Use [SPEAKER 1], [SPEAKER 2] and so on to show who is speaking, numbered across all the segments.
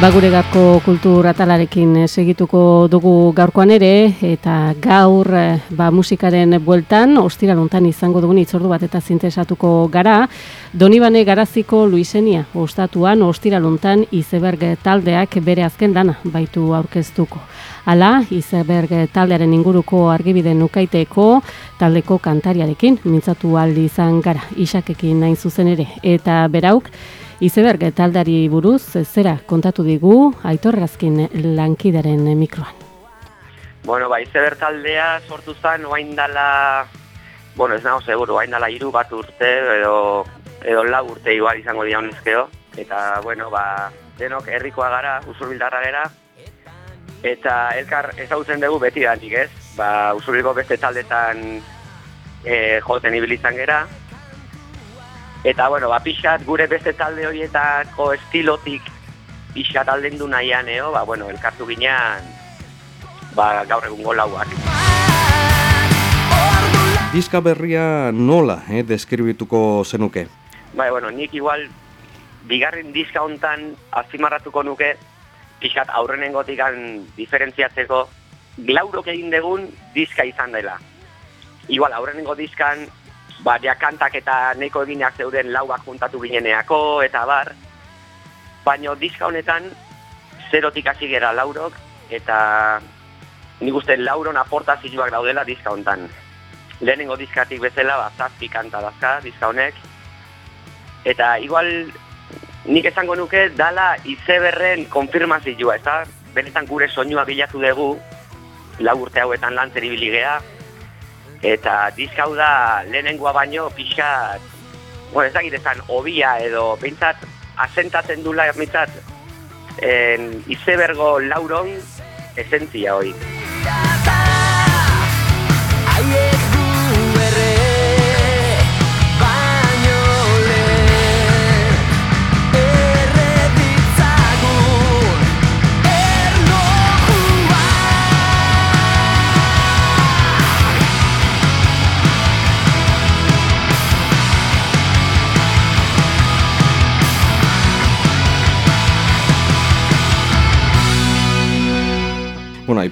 [SPEAKER 1] Bagure gaurko kultur atalarekin eh, segituko dugu gaurkoan ere eta gaur eh, ba, musikaren bueltan ostiraluntan izango dugun itzordu bat eta zintesatuko gara. Donibane Garaziko Luisenia ostatuan ostiraluntan Izeberg taldeak bere azken dana baitu aurkeztuko. Hala, Izeberg taldearen inguruko argibide nukaiteko taldeko kantariarekin mintzatu aldi izan gara. Isakekin nain zuzen ere. Eta berauk Izeberg taldari buruz zera kontatu digu Aitorrazkin lankidaren mikroan.
[SPEAKER 2] Bueno, ba, izeber taldea sortu zen oain dala, bueno, ez nago seguro, oain dala iru bat urte edo, edo lau urte igual izango dira honezkeo. Eta, bueno, ba, denok herrikoa gara, usurbildarra gara, eta elkar ezagutzen dugu beti danik ez. Ba, usurbilgo beste taldetan e, joten ibilizan gera, Eta, bueno, ba, pixat gure beste talde horietako estilotik pixat aldendu nahian, eo, ba, bueno, elkartu ginean, ba, gaur egungo lauak.
[SPEAKER 3] Diska berria nola eh, deskribituko zenuke?
[SPEAKER 2] Bai, bueno, nik igual bigarren diska hontan azpimarratuko nuke pixkat aurrenengotikan diferentziatzeko glaurok egin degun diska izan dela. Igual aurrenengo diskan ba, kantak eta neko eginak zeuden lauak juntatu gineneako eta bar. Baina diska honetan zerotik hasi gera laurok eta nik uste lauron aportazioak daudela diska honetan. Lehenengo diskatik bezala, ba, zazpi kanta dazka diska honek. Eta igual nik esango nuke dala izeberren konfirmazioa, ez da? Benetan gure soinua bilatu dugu, lau urte hauetan lan zeribiligea, eta diska hau da lehenengoa baino pixat, bueno, ez dakit esan, obia edo, bintzat, asentatzen dula ermitzat, en, izebergo lauron esentzia hoi.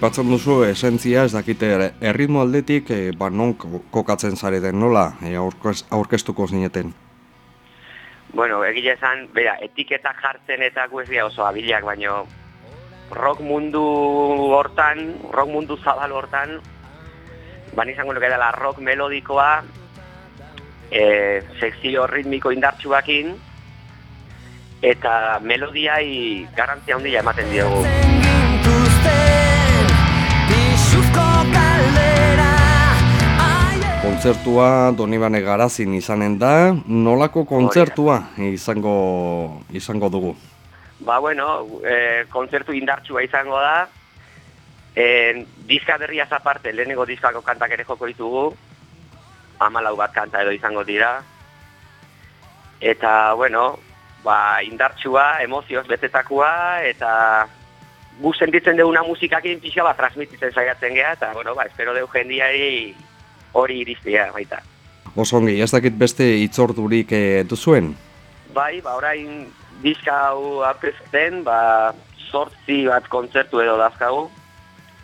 [SPEAKER 3] Aipatzen duzu esentzia ez dakite erritmo aldetik e, ba, non kokatzen zareten nola e, aurkez, aurkeztuko zineten?
[SPEAKER 2] Bueno, egile esan, bera, etiketa jartzen eta guezia oso abilak, baino rock mundu hortan, rock mundu zabal hortan, ban izango nuke dela rock melodikoa, e, sekzio ritmiko indartsuakin, eta melodiai garantzia handia ematen diogu.
[SPEAKER 3] Kontzertua Donibane Garazin izanen da, nolako kontzertua izango izango dugu?
[SPEAKER 2] Ba, bueno, e, kontzertu indartsua izango da, e, diska berria aparte, lehenengo diskako kantak ere joko ditugu, amalau bat kanta edo izango dira, eta, bueno, ba, indartsua, emozioz betetakoa, eta gu sentitzen duguna musikakin pixka bat transmititzen saiatzen geha, eta, bueno, ba, espero dugu jendiari hori iriztia baita.
[SPEAKER 3] Osongi, ez dakit beste itzordurik e, duzuen?
[SPEAKER 2] Bai, ba, orain diska hau aurkezten, ba, sortzi bat kontzertu edo dazkagu,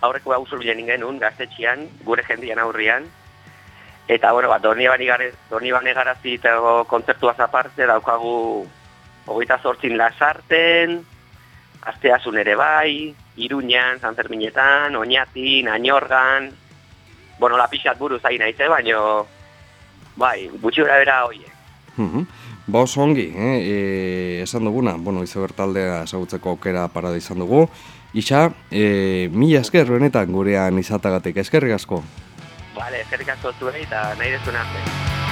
[SPEAKER 2] aurreko hau zurbilen ingenun, gaztetxian, gure jendian aurrian, eta, bueno, ba, doni bane garazi eta kontzertua zaparte, daukagu hogeita sortzin lasarten, asteasun ere bai, Iruñan, San Oñatin, Añorgan, bueno, la pixat buruz ari naiz, eh? baino bai, gutxi gora bera hoie.
[SPEAKER 3] Mhm. Ba oso ongi, eh? e, esan duguna, bueno, izo bertaldea esagutzeko aukera parada izan dugu. Isa, e, mila esker benetan gurean izatagatik, eskerrik asko.
[SPEAKER 2] Vale, eskerrik asko zuei eta nahi dezuna arte.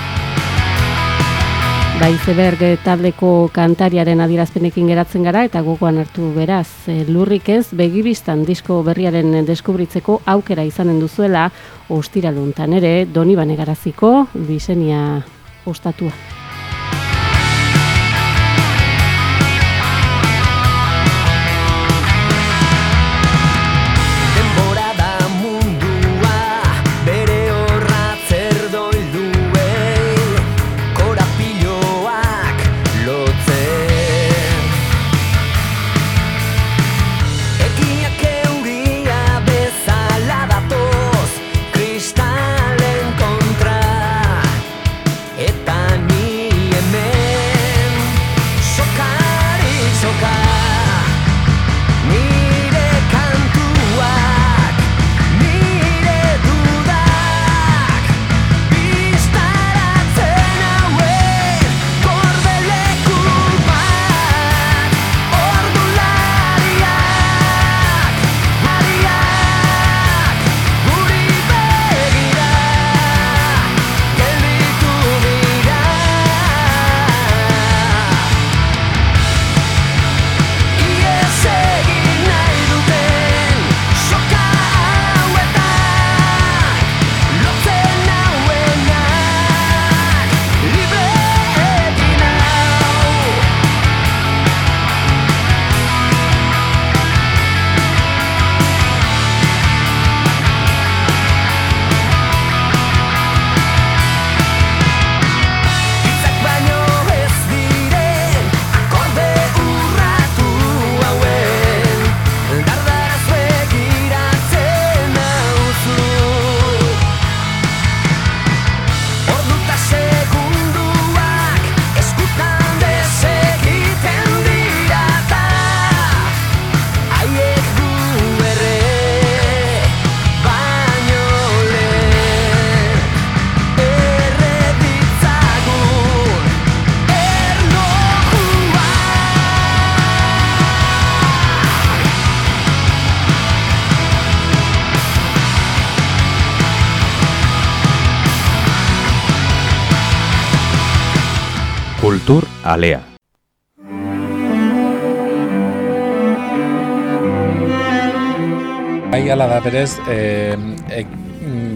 [SPEAKER 4] Ba, izeberg taldeko kantariaren adierazpenekin geratzen gara eta gogoan hartu beraz. E, lurrik ez, begibistan disko berriaren deskubritzeko aukera izanen duzuela, ostiraluntan ere, doni garaziko, bisenia ostatua.
[SPEAKER 5] Alea.
[SPEAKER 6] Bai, ala da berez, e, e,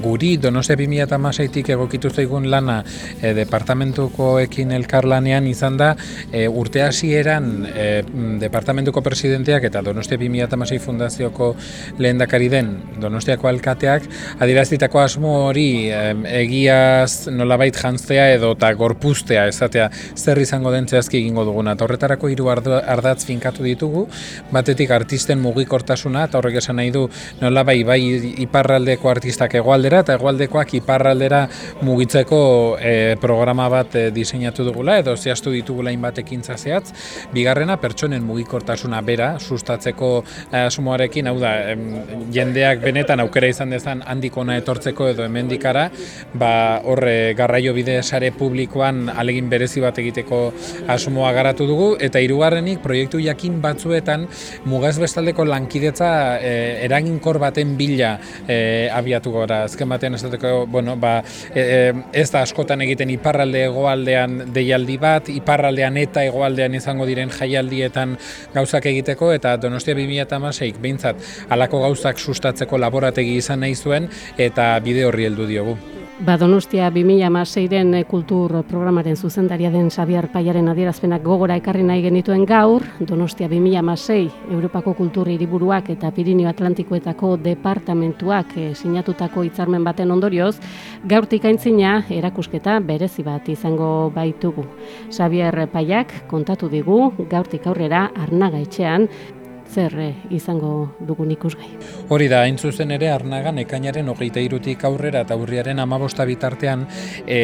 [SPEAKER 6] guri Donostia 2016tik egokitu zaigun lana e, departamentukoekin elkarlanean izan da e, urte hasieran e, departamentuko presidenteak eta Donostia 2016 fundazioko lehendakari den Donostiako alkateak adierazitako asmo hori e, egiaz nolabait jantzea edo eta gorpuztea esatea zer izango den zehazki egingo duguna. Eta horretarako hiru ardatz finkatu ditugu, batetik artisten mugikortasuna eta horrek esan nahi du nolabai bai iparraldeko artistak hegoaldera eta hegoaldekoak iparraldera mugitzeko e, programa bat e, diseinatu dugula edo zehaztu ditugula hainbat ekintza zehatz. Bigarrena pertsonen mugikortasuna bera sustatzeko eh, asmoarekin, hau da, em, jendeak benetan aukera izan dezan handik ona etortzeko edo hemendikara, ba horre garraio bide sare publikoan alegin berezi bat egiteko asmoa garatu dugu eta hirugarrenik proiektu jakin batzuetan mugaz bestaldeko lankidetza eh, eraginkor baten bila eh, abiatu gora. Azken batean esateko, bueno, ba, e, e, ez da askotan egiten iparralde hegoaldean deialdi bat, iparraldean eta hegoaldean izango diren jaialdietan gauzak egiteko eta Donostia 2016 behintzat halako gauzak sustatzeko laborategi izan nahi zuen eta bide horri heldu diogu.
[SPEAKER 4] Ba, Donostia 2006-ren kultur programaren zuzendaria den Xabier Paiaren adierazpenak gogora ekarri nahi genituen gaur, Donostia 2006 Europako kultur hiriburuak eta Pirinio Atlantikoetako departamentuak eh, sinatutako hitzarmen baten ondorioz, gaurtik aintzina erakusketa berezi bat izango baitugu. Xabier Paiak kontatu digu gaurtik aurrera Arnaga etxean
[SPEAKER 1] zer eh, izango dugun ikusgai.
[SPEAKER 6] Hori da, hain zuzen ere, arnagan ekainaren hogeita irutik aurrera eta urriaren amabosta bitartean, e,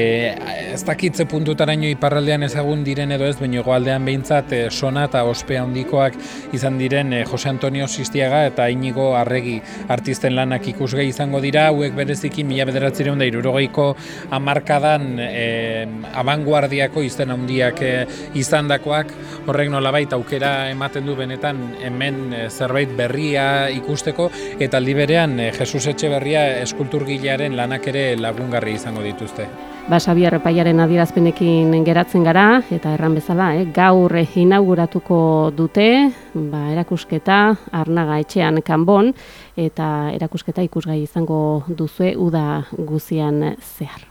[SPEAKER 6] ez dakitze puntutaraino iparraldean ezagun diren edo ez, baina goaldean behintzat e, sona eta ospe handikoak izan diren e, Jose Antonio Sistiaga eta Inigo Arregi artisten lanak ikusgai izango dira, hauek bereziki mila bederatzireun da irurogeiko amarkadan e, abanguardiako izten handiak e, izandakoak, horrek nolabait aukera ematen du benetan hemen e, zerbait berria ikusteko eta aldi berean e, Jesus Etxeberria eskulturgilearen lanak ere lagungarri izango dituzte.
[SPEAKER 1] Ba, Xabier Epaiaren adierazpenekin geratzen gara, eta erran bezala, eh, gaur inauguratuko dute, ba, erakusketa, arnaga etxean kanbon, eta erakusketa ikusgai izango duzue uda guzian zehar.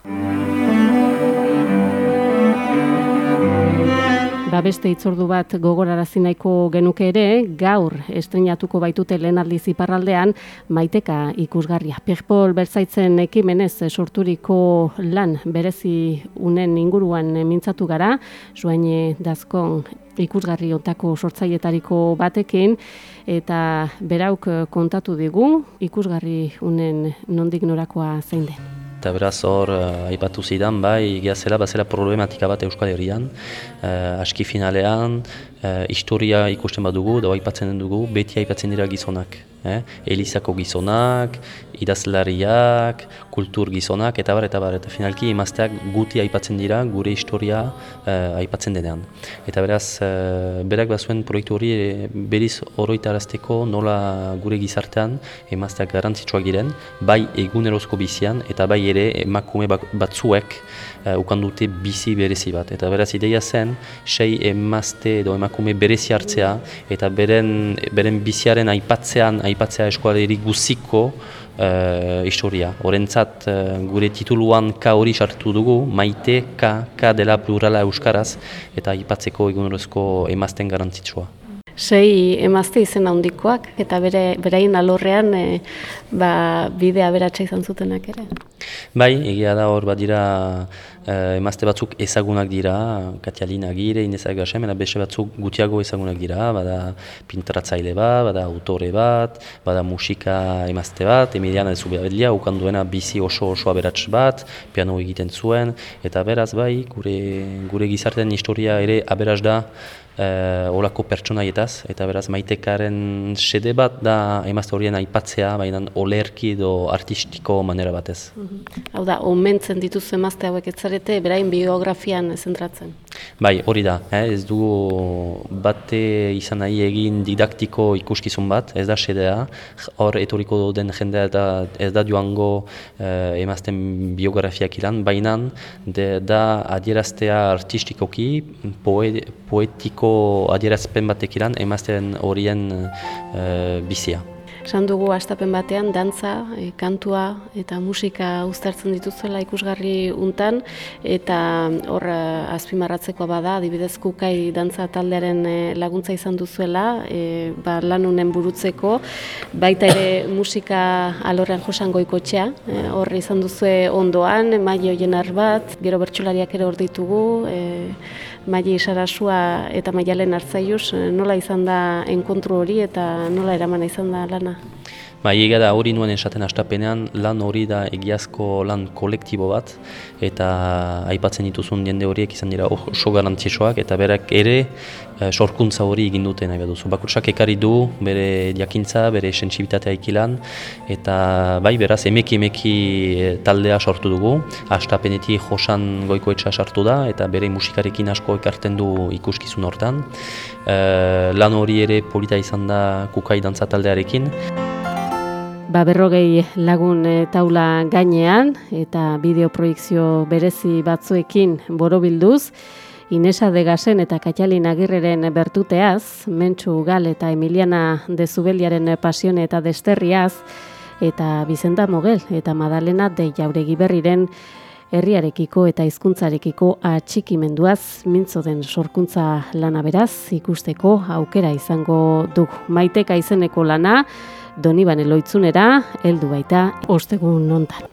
[SPEAKER 1] Ba beste itzordu bat gogorarazi nahiko genuke ere, gaur estrenatuko baitute lehen aldiz iparraldean maiteka ikusgarria. Perpol bertzaitzen ekimenez sorturiko lan berezi unen inguruan mintzatu gara, zuain dazkon ikusgarri ontako sortzaietariko batekin, eta berauk kontatu digu ikusgarri unen nondik norakoa zein den.
[SPEAKER 7] Eta beraz hor, uh, aipatu zidan, bai, gehazela, bazela problematika bat Euskal Herrian. Uh, aski finalean, uh, historia ikusten badugu, da aipatzen dugu, beti aipatzen dira gizonak. Eh? Elizako gizonak, idazlariak, kultur gizonak, eta bar, eta bar, eta finalki emazteak guti aipatzen dira gure historia uh, aipatzen denean. Eta beraz, uh, berak bazuen proiektu hori e, beriz oroitarazteko nola gure gizartean emazteak garantzitsuak diren, bai egunerozko bizian, eta bai ere emakume batzuek uh, ukan dute bizi berezi bat. Eta beraz ideia zen, sei emazte edo emakume berezi hartzea, eta beren, beren biziaren aipatzean, aipatzea eskualeri guziko uh, historia. Horentzat uh, gure tituluan ka hori sartu dugu, maite ka, ka dela plurala euskaraz, eta aipatzeko egunerozko emazten garantzitsua.
[SPEAKER 1] Sei emazte izen handikoak eta bere berain alorrean e, ba, bidea beratsa izan zutenak ere.
[SPEAKER 7] Bai, egia da hor badira emazte batzuk ezagunak dira, Katialina Agire, Inez Agasem, eta beste batzuk gutiago ezagunak dira, bada pintratzaile bat, bada autore bat, bada musika emazte bat, Emiliana Zubia ukan duena bizi oso oso aberats bat, piano egiten zuen, eta beraz bai, gure, gure gizartean historia ere aberats da, uh, olako pertsonaietaz, eta beraz maitekaren sede bat da emazte horien aipatzea, baina olerki edo artistiko manera batez.
[SPEAKER 1] Mhm. Hau da, omentzen dituzu emazte hauek etzarete, berain biografian zentratzen?
[SPEAKER 7] Bai, hori da, eh? ez dugu bate izan nahi egin didaktiko ikuskizun bat, ez da sedea, hor etoriko den jendea eta ez da joango eh, emazten biografiak ilan, baina da adieraztea artistikoki, poe, poetiko adierazpen batek iran emazten horien uh, bizia.
[SPEAKER 1] Esan dugu astapen batean, dantza, e, kantua eta musika uztartzen dituzuela ikusgarri untan, eta hor eh, azpimarratzekoa bada, adibidez kukai dantza taldearen laguntza izan duzuela, e, ba, lanunen burutzeko, baita ere musika alorrean josan goikotxea, e, hor izan duzue ondoan, maio jenar bat, gero bertsolariak ere hor ditugu, e, Maili Sarasua eta Maialen Artzaius nola izan da enkontru hori eta nola eraman izan da lana?
[SPEAKER 7] Ba, egia da hori nuen esaten astapenean, lan hori da egiazko lan kolektibo bat, eta aipatzen dituzun jende horiek izan dira oso garantzisoak, eta berak ere e, sorkuntza hori egin dute nahi duzu. Bakurtsak ekarri du bere jakintza, bere sentsibitatea ikilan, eta bai beraz emeki emeki eh, taldea sortu dugu, astapenetik josan goikoetxa sartu da, eta bere musikarekin asko ekarten du ikuskizun hortan. E, lan hori ere polita izan da kukai dantza taldearekin.
[SPEAKER 1] Ba, berrogei lagun e, taula gainean eta bideoproiekzio berezi batzuekin borobilduz, Inesa de Gasen eta Katalin Agirreren bertuteaz, Mentxu Gal eta Emiliana de Zubeliaren pasione eta desterriaz, eta Bizenta Mogel eta Madalena de Jauregi berriren herriarekiko eta hizkuntzarekiko atxikimenduaz mintzo den sorkuntza lana beraz ikusteko aukera izango duk maiteka izeneko lana, Donibane loitzunera, heldu baita, ostegun nontan.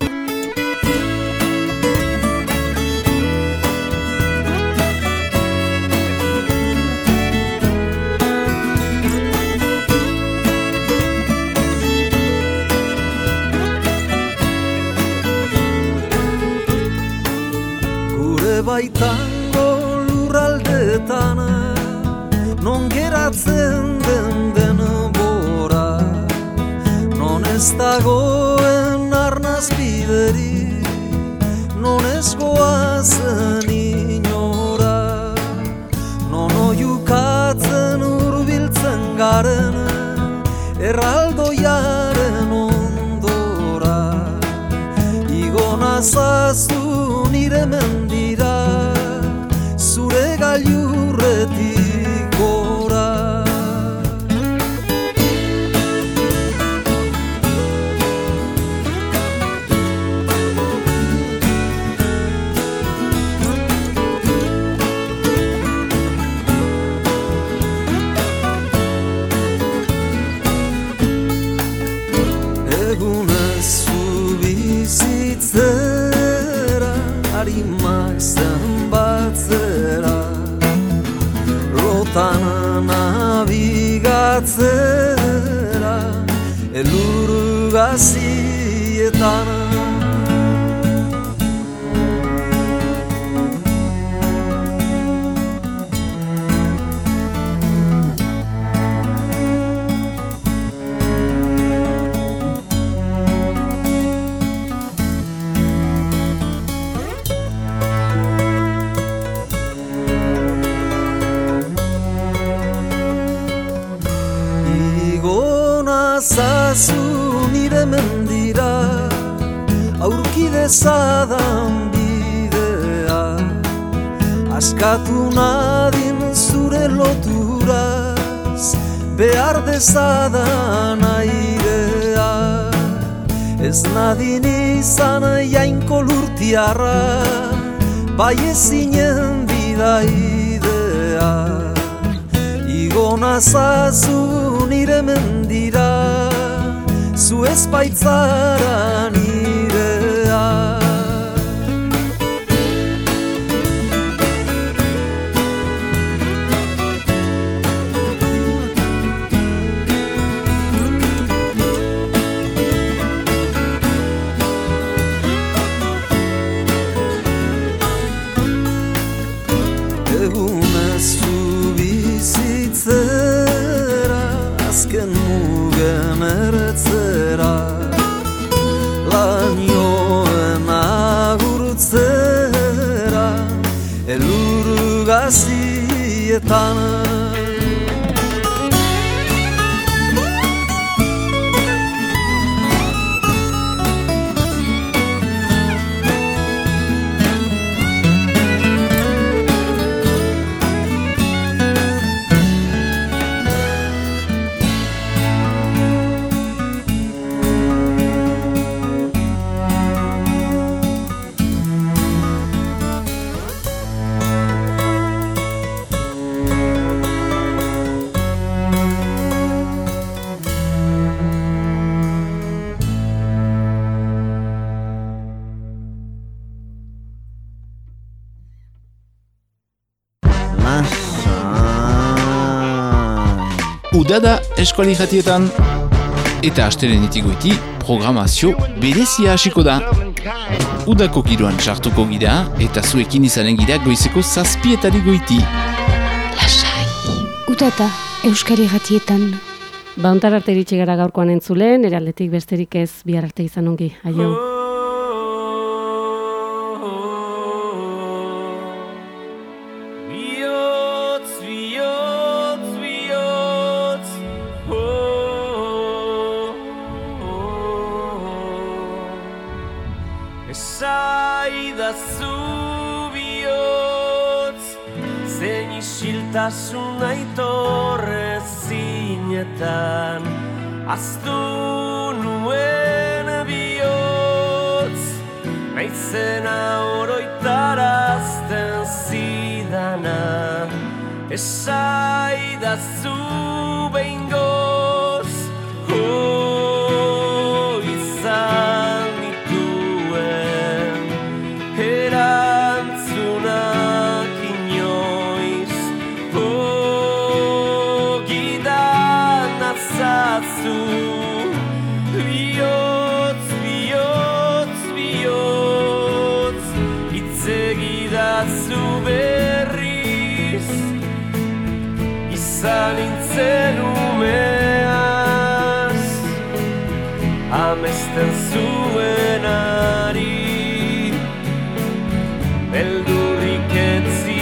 [SPEAKER 8] Dezadan bidea. Askatu nadin zure loturaz Behar dezadan airea. Ez nadin izan jainko lurtiarra Bai ezinen bidaidea. Igona zazu nire mendira Zu ez baitzara nirea love.
[SPEAKER 9] Udada eskuali jatietan eta astelenetik goiti programazio berezia hasiko da. Udako giroan sartuko gira eta zuekin izanen gira goizeko zazpietari goiti.
[SPEAKER 10] Udata Euskari ratietan.
[SPEAKER 1] Bauntar arte iritsi gara gaurkoan entzulen, eraldetik besterik ez bihar arte izan ongi. Aio.
[SPEAKER 11] Zinetan Aztu nuen bihotz. Naizena oroitarazten zidana Esaidazu Amesten zuenari Beldurrik etzionaz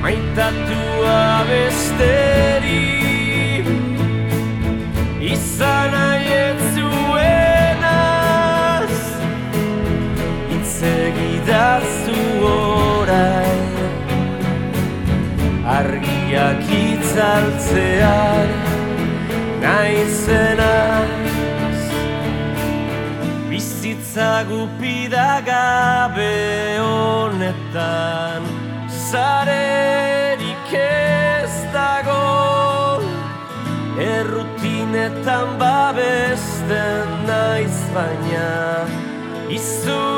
[SPEAKER 11] Maitatua besteri. Izan aietzuenaz Itzegidazu orain. Argiak itzaltzean Naizenaz. Bizitza gupida gabe honetan Zarerik ez dago. Errutinetan babesten naiz baina Izuturik